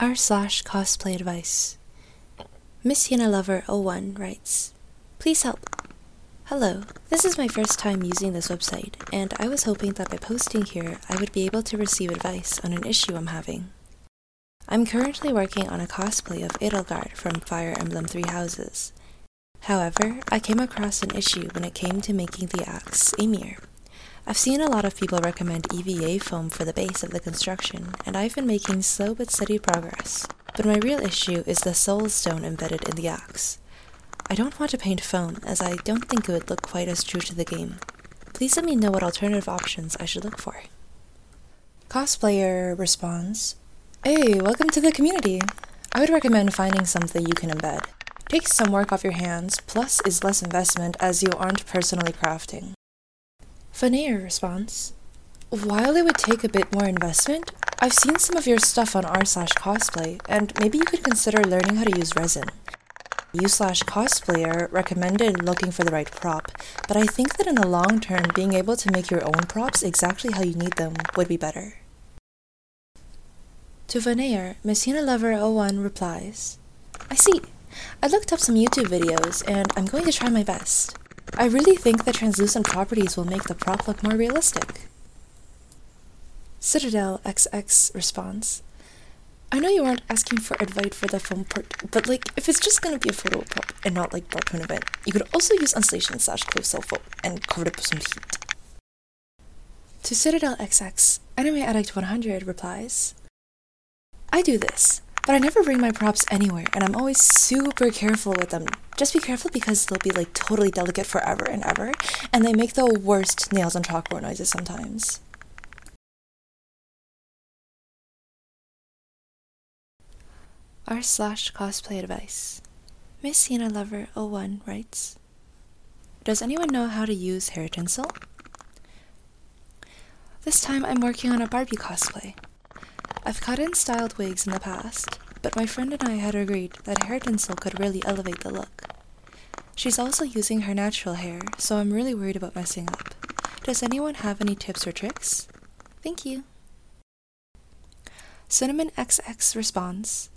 r slash cosplay advice. Miss Hina Lover 01 writes, Please help. Hello, this is my first time using this website, and I was hoping that by posting here I would be able to receive advice on an issue I'm having. I'm currently working on a cosplay of Edelgard from Fire Emblem Three Houses. However, I came across an issue when it came to making the axe Aymr. I've seen a lot of people recommend EVA foam for the base of the construction, and I've been making slow but steady progress. But my real issue is the soul stone embedded in the axe. I don't want to paint foam, as I don't think it would look quite as true to the game. Please let me know what alternative options I should look for. Cosplayer responds, Hey, welcome to the community. I would recommend finding something you can embed. Takes some work off your hands, plus is less investment as you aren't personally crafting. Veneer responds, While it would take a bit more investment, I've seen some of your stuff on r slash cosplay, and maybe you could consider learning how to use resin. You slash cosplayer recommended looking for the right prop, but I think that in the long term, being able to make your own props exactly how you need them would be better. To Veneer, Miss Hina Lover 01 replies, I see. I looked up some YouTube videos and I'm going to try my best. I really think the translucent properties will make the prop look more realistic. Citadel XX responds, I know you aren't asking for advice for the foam part, but like, if it's just gonna be a photo prop and not like Darkmoon event, you could also use insulation slash close cell foam and cover it with some heat. To Citadel XX, Anime Addict 100 replies, I do this, but I never bring my props anywhere, and I'm always super careful with them. Just be careful because they'll be like totally delicate forever and ever, and they make the worst nails on chalkboard noises sometimes. R slash cosplay advice. Miss Hina Lover 01 writes Does anyone know how to use hair tinsel? This time I'm working on a Barbie cosplay. I've cut in styled wigs in the past, but my friend and I had agreed that hair tinsel could really elevate the look. She's also using her natural hair, so I'm really worried about messing up. Does anyone have any tips or tricks? Thank you. Cinnamon XX responds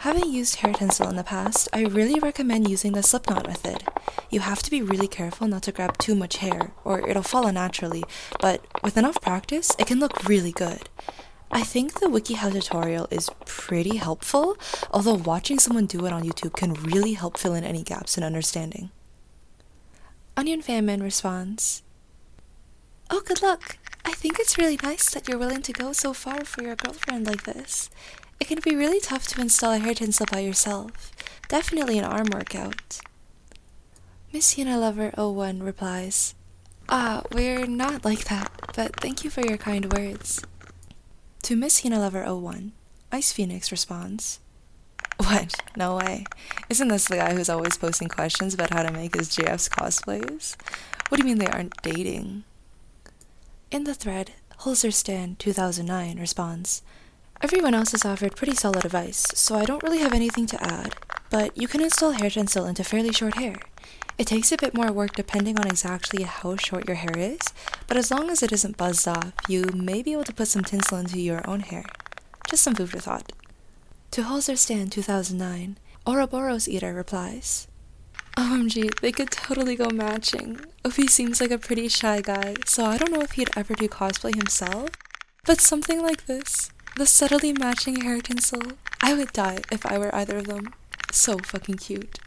Having used hair tinsel in the past, I really recommend using the slipknot method. You have to be really careful not to grab too much hair, or it'll fall unnaturally, but with enough practice, it can look really good. I think the WikiHow tutorial is pretty helpful, although watching someone do it on YouTube can really help fill in any gaps in understanding. Onion Famine responds Oh, good luck! I think it's really nice that you're willing to go so far for your girlfriend like this. It can be really tough to install a hair tinsel by yourself. Definitely an arm workout. Miss Hina Lover 01 replies, Ah, we're not like that, but thank you for your kind words. To Miss Hina Lover 01, Ice Phoenix responds, What? No way. Isn't this the guy who's always posting questions about how to make his JF's cosplays? What do you mean they aren't dating? In the thread, Holzerstan 2009 responds, Everyone else has offered pretty solid advice, so I don't really have anything to add, but you can install hair tinsel into fairly short hair. It takes a bit more work depending on exactly how short your hair is, but as long as it isn't buzzed off, you may be able to put some tinsel into your own hair. Just some food for thought. To Holzer Holzerstan 2009, Ouroboros Eater replies, OMG, they could totally go matching. OP seems like a pretty shy guy, so I don't know if he'd ever do cosplay himself, but something like this, the subtly matching hair tinsel. I would die if I were either of them. So fucking cute.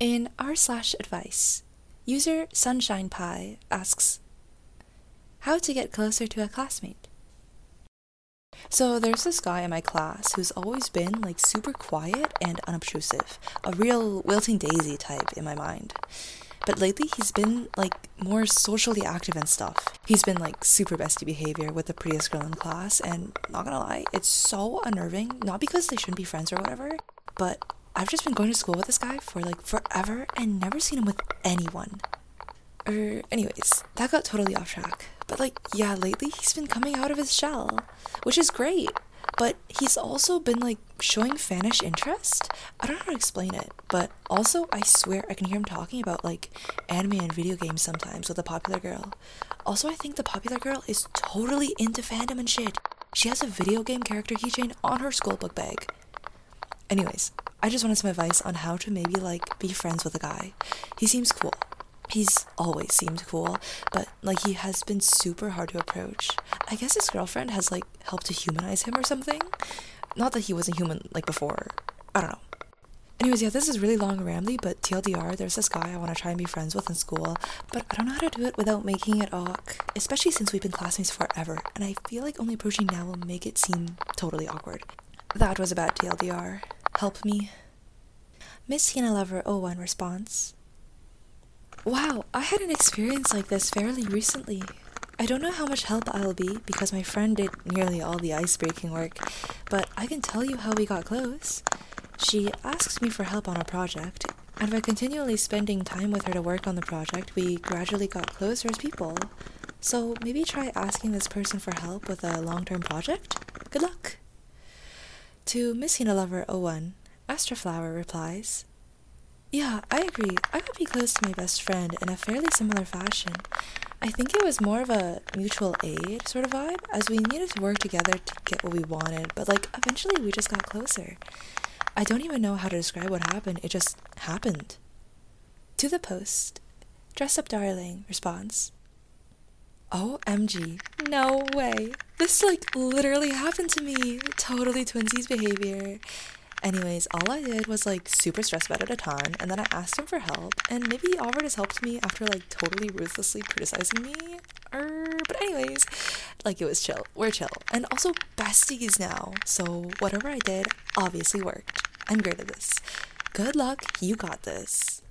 In r slash advice, user Sunshine Pie asks, How to get closer to a classmate? So there's this guy in my class who's always been like super quiet and unobtrusive, a real wilting daisy type in my mind. But lately he's been like more socially active and stuff. He's been like super bestie behavior with the prettiest girl in class, and not gonna lie, it's so unnerving. Not because they shouldn't be friends or whatever, but I've just been going to school with this guy for like forever and never seen him with anyone. Er, anyways, that got totally off track. But like, yeah, lately he's been coming out of his shell, which is great. But he's also been like showing fanish interest? I don't know how to explain it, but also I swear I can hear him talking about like anime and video games sometimes with a popular girl. Also, I think the popular girl is totally into fandom and shit. She has a video game character keychain on her schoolbook bag. Anyways, I just wanted some advice on how to maybe like be friends with a guy. He seems cool. He's always seemed cool, but like he has been super hard to approach. I guess his girlfriend has like helped to humanize him or something. Not that he wasn't human like before. I don't know. Anyways, yeah, this is really long rambly, but TLDR, there's this guy I want to try and be friends with in school, but I don't know how to do it without making it awkward, especially since we've been classmates forever, and I feel like only approaching now will make it seem totally awkward. That was about TLDR. Help me. Miss Hina Lover 01 response. Wow, I had an experience like this fairly recently. I don't know how much help I'll be because my friend did nearly all the ice breaking work, but I can tell you how we got close. She asked me for help on a project, and by continually spending time with her to work on the project, we gradually got closer as people. So maybe try asking this person for help with a long term project? Good luck! To Miss Hina Lover 01, Astraflower replies, Yeah, I agree. I would be close to my best friend in a fairly similar fashion. I think it was more of a mutual aid sort of vibe, as we needed to work together to get what we wanted, but like eventually we just got closer. I don't even know how to describe what happened, it just happened. To the post, Dress Up Darling responds OMG, no way. This like literally happened to me. Totally twinsies behavior. Anyways, all I did was like super stressed about it a ton, and then I asked him for help, and maybe he offered his help to me after like totally ruthlessly criticizing me. Er, but anyways, like it was chill. We're chill, and also besties now. So whatever I did obviously worked. I'm great at this. Good luck, you got this.